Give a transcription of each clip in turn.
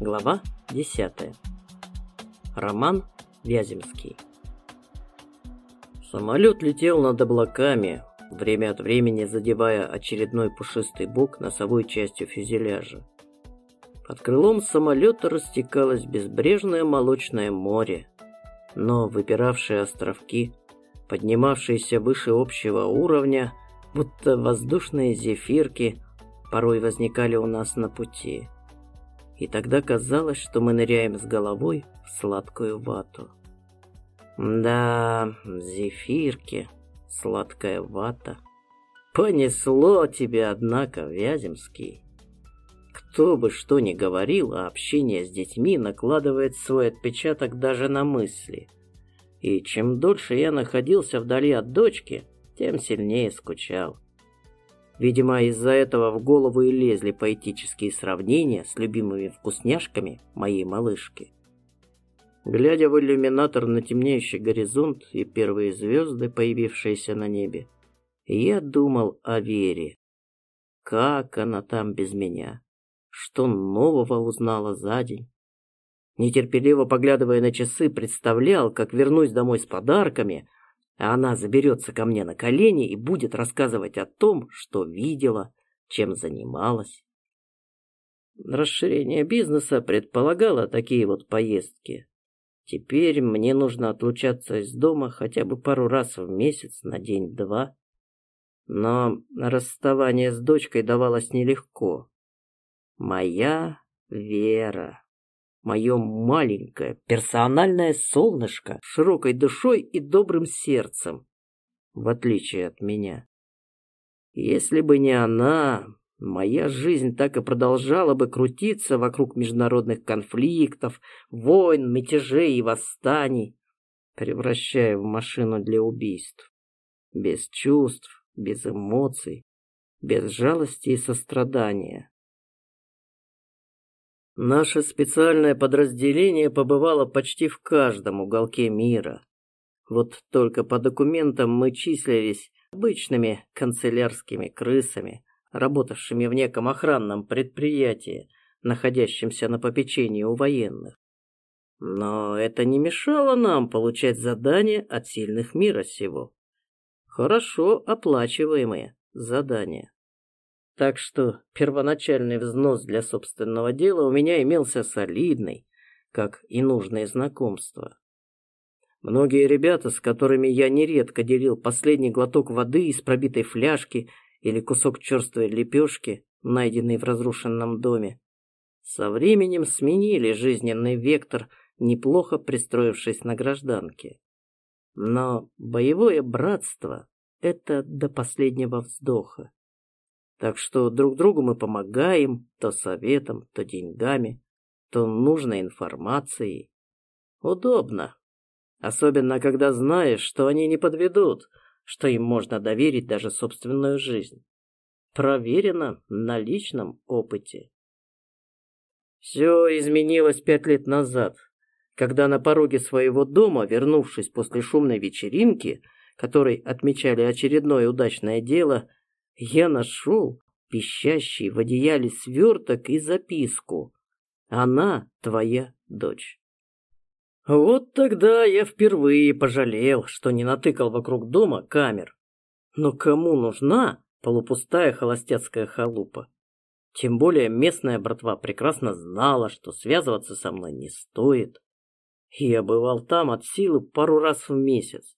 Глава 10. Роман Вяземский. Самолет летел над облаками, время от времени задевая очередной пушистый бок носовой частью фюзеляжа. Под крылом самолета растекалось безбрежное молочное море, но выпиравшие островки, поднимавшиеся выше общего уровня, будто воздушные зефирки, порой возникали у нас на пути и тогда казалось, что мы ныряем с головой в сладкую вату. Да, зефирки, сладкая вата. Понесло тебе, однако, Вяземский. Кто бы что ни говорил, а общение с детьми накладывает свой отпечаток даже на мысли. И чем дольше я находился вдали от дочки, тем сильнее скучал. Видимо, из-за этого в голову и лезли поэтические сравнения с любимыми вкусняшками моей малышки. Глядя в иллюминатор на темнеющий горизонт и первые звезды, появившиеся на небе, я думал о Вере. Как она там без меня? Что нового узнала за день? Нетерпеливо поглядывая на часы, представлял, как вернусь домой с подарками, а она заберется ко мне на колени и будет рассказывать о том, что видела, чем занималась. Расширение бизнеса предполагало такие вот поездки. Теперь мне нужно отлучаться из дома хотя бы пару раз в месяц на день-два. Но расставание с дочкой давалось нелегко. Моя Вера мое маленькое персональное солнышко с широкой душой и добрым сердцем, в отличие от меня. Если бы не она, моя жизнь так и продолжала бы крутиться вокруг международных конфликтов, войн, мятежей и восстаний, превращая в машину для убийств. Без чувств, без эмоций, без жалости и сострадания. Наше специальное подразделение побывало почти в каждом уголке мира. Вот только по документам мы числились обычными канцелярскими крысами, работавшими в неком охранном предприятии, находящемся на попечении у военных. Но это не мешало нам получать задания от сильных мира сего. Хорошо оплачиваемые задания. Так что первоначальный взнос для собственного дела у меня имелся солидный, как и нужные знакомства. Многие ребята, с которыми я нередко делил последний глоток воды из пробитой фляжки или кусок черствой лепешки, найденный в разрушенном доме, со временем сменили жизненный вектор, неплохо пристроившись на гражданке. Но боевое братство — это до последнего вздоха. Так что друг другу мы помогаем то советом, то деньгами, то нужной информацией. Удобно. Особенно, когда знаешь, что они не подведут, что им можно доверить даже собственную жизнь. Проверено на личном опыте. Все изменилось пять лет назад, когда на пороге своего дома, вернувшись после шумной вечеринки, которой отмечали очередное удачное дело, я нашел пищащий в одеяле сверток и записку. Она твоя дочь. Вот тогда я впервые пожалел, что не натыкал вокруг дома камер. Но кому нужна полупустая холостяцкая халупа? Тем более местная братва прекрасно знала, что связываться со мной не стоит. Я бывал там от силы пару раз в месяц.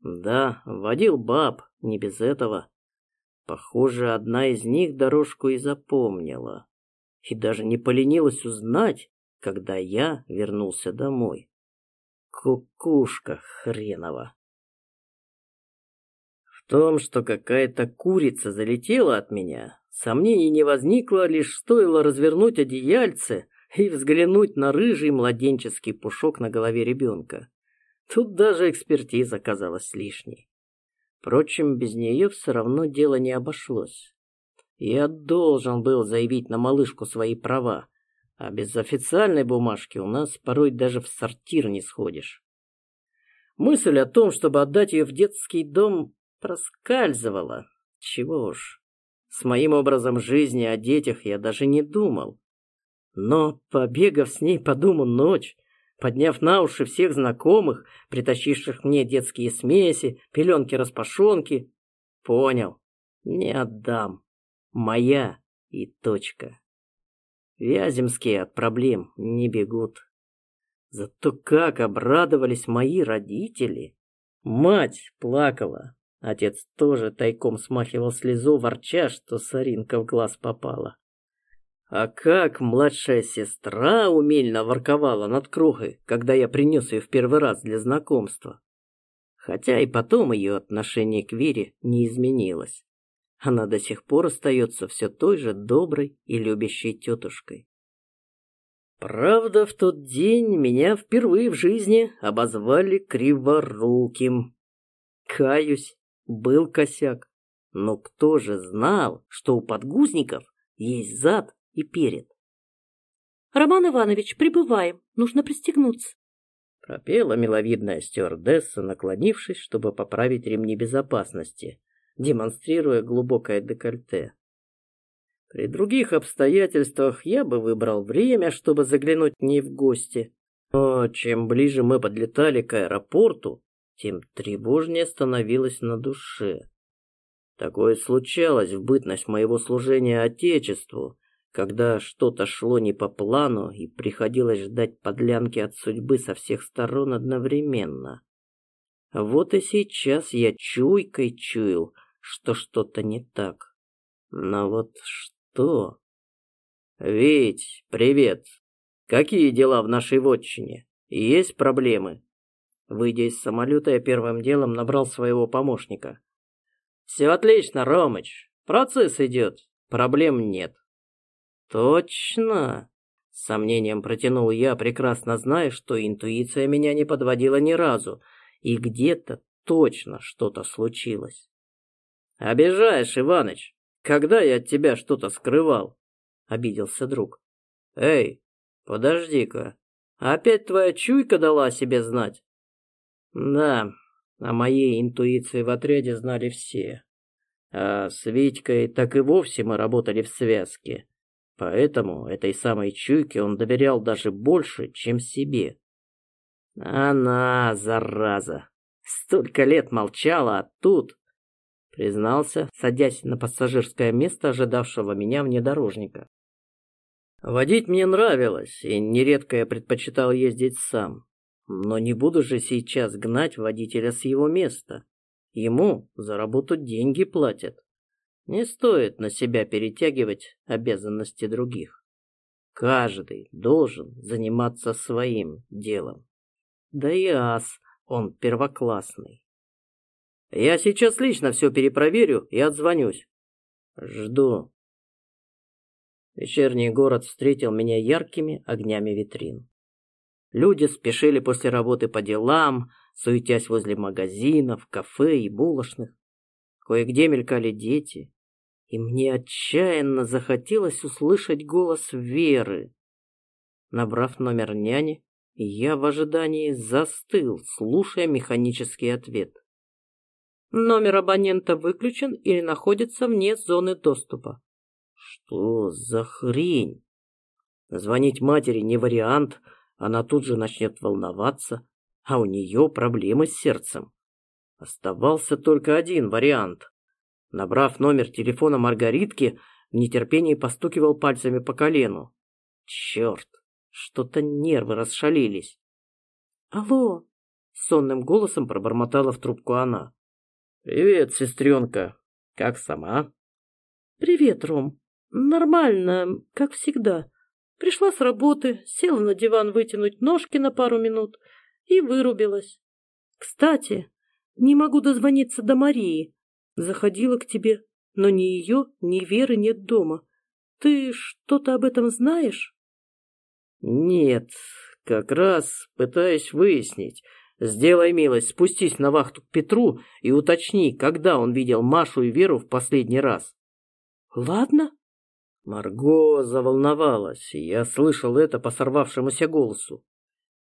Да, водил баб, не без этого. Похоже, одна из них дорожку и запомнила. И даже не поленилась узнать, когда я вернулся домой. Кукушка хренова. В том, что какая-то курица залетела от меня, сомнений не возникло, лишь стоило развернуть одеяльце и взглянуть на рыжий младенческий пушок на голове ребенка. Тут даже экспертиза казалась лишней. Впрочем, без нее все равно дело не обошлось. Я должен был заявить на малышку свои права, а без официальной бумажки у нас порой даже в сортир не сходишь. Мысль о том, чтобы отдать ее в детский дом, проскальзывала. Чего уж. С моим образом жизни о детях я даже не думал. Но, побегав с ней по дому ночь, подняв на уши всех знакомых, притащивших мне детские смеси, пеленки-распашонки, понял, не отдам. Моя и точка. Вяземские от проблем не бегут. Зато как обрадовались мои родители. Мать плакала. Отец тоже тайком смахивал слезу, ворча, что соринка в глаз попала. А как младшая сестра умельно ворковала над крохой, когда я принес ее в первый раз для знакомства. Хотя и потом ее отношение к Вере не изменилось. Она до сих пор остается все той же доброй и любящей тетушкой. Правда, в тот день меня впервые в жизни обозвали криворуким. Каюсь, был косяк. Но кто же знал, что у подгузников есть зад и перед? «Роман Иванович, прибываем. Нужно пристегнуться». Пропела миловидная стюардесса, наклонившись, чтобы поправить ремни безопасности, демонстрируя глубокое декольте. При других обстоятельствах я бы выбрал время, чтобы заглянуть к ней в гости. Но чем ближе мы подлетали к аэропорту, тем тревожнее становилось на душе. Такое случалось в бытность моего служения Отечеству, когда что-то шло не по плану и приходилось ждать подлянки от судьбы со всех сторон одновременно. Вот и сейчас я чуйкой чуял, что что-то не так. Но вот что? Ведь, привет. Какие дела в нашей вотчине? Есть проблемы? Выйдя из самолета, я первым делом набрал своего помощника. Все отлично, Ромыч. Процесс идет. Проблем нет. Точно. С сомнением протянул я, прекрасно зная, что интуиция меня не подводила ни разу, и где-то точно что-то случилось. «Обижаешь, Иваныч. Когда я от тебя что-то скрывал?» — обиделся друг. «Эй, подожди-ка. Опять твоя чуйка дала себе знать?» «Да, о моей интуиции в отряде знали все. А с Витькой так и вовсе мы работали в связке. Поэтому этой самой чуйке он доверял даже больше, чем себе. Она, зараза, столько лет молчала, а тут признался, садясь на пассажирское место ожидавшего меня внедорожника. Водить мне нравилось, и нередко я предпочитал ездить сам. Но не буду же сейчас гнать водителя с его места. Ему за работу деньги платят. Не стоит на себя перетягивать обязанности других. Каждый должен заниматься своим делом. Да и ас, он первоклассный. Я сейчас лично все перепроверю и отзвонюсь. Жду. Вечерний город встретил меня яркими огнями витрин. Люди спешили после работы по делам, суетясь возле магазинов, кафе и булочных. Кое-где мелькали дети, и мне отчаянно захотелось услышать голос Веры. Набрав номер няни, я в ожидании застыл, слушая механический ответ. Номер абонента выключен или находится вне зоны доступа. Что за хрень? Звонить матери не вариант, она тут же начнет волноваться, а у нее проблемы с сердцем. Оставался только один вариант. Набрав номер телефона Маргаритки, в нетерпении постукивал пальцами по колену. Черт, что-то нервы расшалились. «Алло!» — сонным голосом пробормотала в трубку она. «Привет, сестренка. Как сама?» «Привет, Ром. Нормально, как всегда. Пришла с работы, села на диван вытянуть ножки на пару минут и вырубилась. Кстати, не могу дозвониться до Марии. Заходила к тебе, но ни ее, ни Веры нет дома. Ты что-то об этом знаешь?» «Нет, как раз пытаюсь выяснить». Сделай милость, спустись на вахту к Петру и уточни, когда он видел Машу и Веру в последний раз. Ладно. Марго заволновалась, и я слышал это по сорвавшемуся голосу.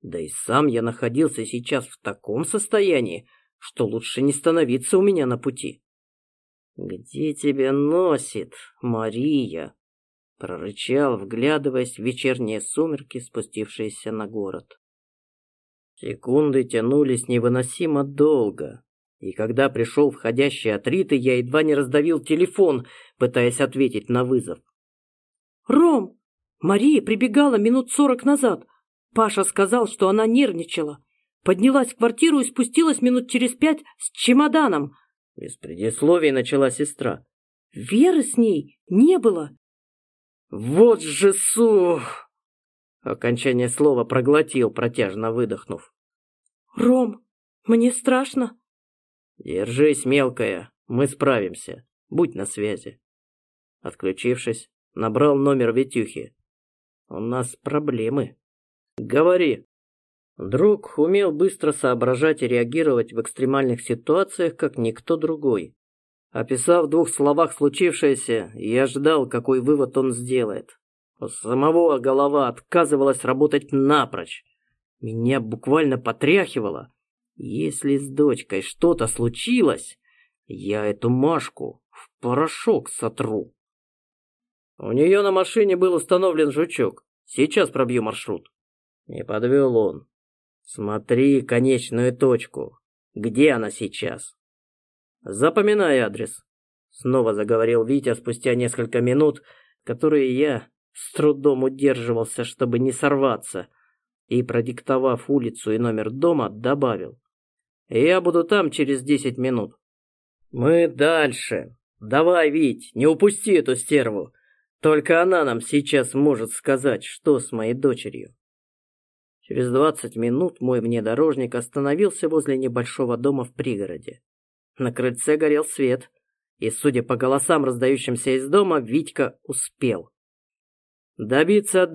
Да и сам я находился сейчас в таком состоянии, что лучше не становиться у меня на пути. «Где тебя носит, Мария?» прорычал, вглядываясь в вечерние сумерки, спустившиеся на город. Секунды тянулись невыносимо долго, и когда пришел входящий от Риты, я едва не раздавил телефон, пытаясь ответить на вызов. «Ром, Мария прибегала минут сорок назад. Паша сказал, что она нервничала. Поднялась в квартиру и спустилась минут через пять с чемоданом». Без предисловий начала сестра. «Веры с ней не было». «Вот же су!» Окончание слова проглотил, протяжно выдохнув. «Ром, мне страшно». «Держись, мелкая, мы справимся. Будь на связи». Отключившись, набрал номер Витюхи. «У нас проблемы». «Говори». Друг умел быстро соображать и реагировать в экстремальных ситуациях, как никто другой. Описав в двух словах случившееся, я ждал, какой вывод он сделает. У самого голова отказывалась работать напрочь. Меня буквально потряхивало. Если с дочкой что-то случилось, я эту Машку в порошок сотру. У нее на машине был установлен жучок. Сейчас пробью маршрут. Не подвел он. Смотри конечную точку. Где она сейчас? Запоминай адрес. Снова заговорил Витя спустя несколько минут, которые я с трудом удерживался, чтобы не сорваться, и, продиктовав улицу и номер дома, добавил. Я буду там через десять минут. Мы дальше. Давай, Вить, не упусти эту стерву. Только она нам сейчас может сказать, что с моей дочерью. Через двадцать минут мой внедорожник остановился возле небольшого дома в пригороде. На крыльце горел свет, и, судя по голосам, раздающимся из дома, Витька успел. Добиться от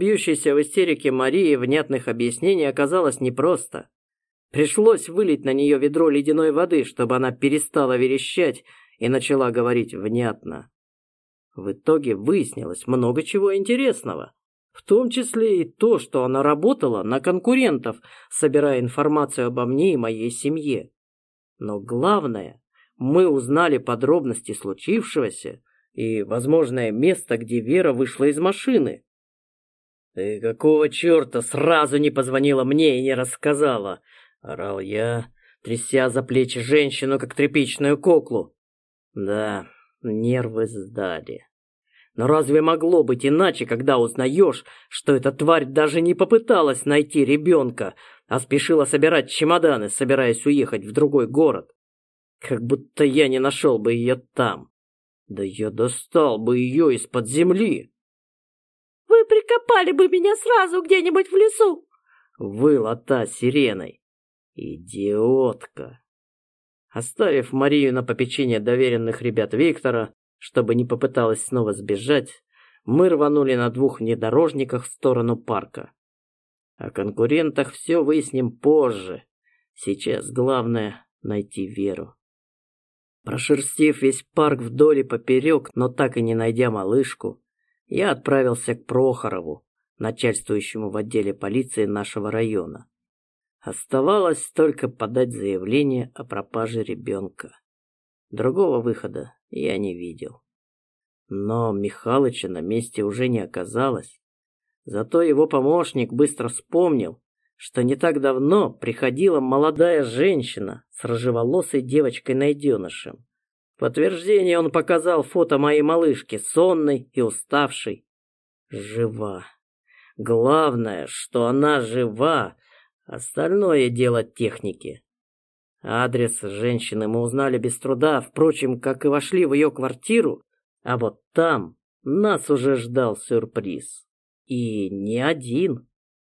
в истерике Марии внятных объяснений оказалось непросто. Пришлось вылить на нее ведро ледяной воды, чтобы она перестала верещать и начала говорить внятно. В итоге выяснилось много чего интересного, в том числе и то, что она работала на конкурентов, собирая информацию обо мне и моей семье. Но главное, мы узнали подробности случившегося и возможное место, где Вера вышла из машины. «Ты какого черта сразу не позвонила мне и не рассказала?» Орал я, тряся за плечи женщину, как тряпичную куклу. Да, нервы сдали. Но разве могло быть иначе, когда узнаешь, что эта тварь даже не попыталась найти ребенка, а спешила собирать чемоданы, собираясь уехать в другой город? Как будто я не нашел бы ее там. Да я достал бы ее из-под земли. «Вы прикопали бы меня сразу где-нибудь в лесу!» Выла та сиреной. Идиотка. Оставив Марию на попечение доверенных ребят Виктора, чтобы не попыталась снова сбежать, мы рванули на двух внедорожниках в сторону парка. О конкурентах все выясним позже. Сейчас главное — найти Веру. Прошерстив весь парк вдоль и поперек, но так и не найдя малышку, я отправился к Прохорову, начальствующему в отделе полиции нашего района. Оставалось только подать заявление о пропаже ребенка. Другого выхода я не видел. Но Михалыча на месте уже не оказалось. Зато его помощник быстро вспомнил, что не так давно приходила молодая женщина с рыжеволосой девочкой-найденышем. В подтверждение он показал фото моей малышки, сонной и уставшей. Жива. Главное, что она жива, Остальное дело техники. Адрес женщины мы узнали без труда, впрочем, как и вошли в ее квартиру, а вот там нас уже ждал сюрприз. И не один.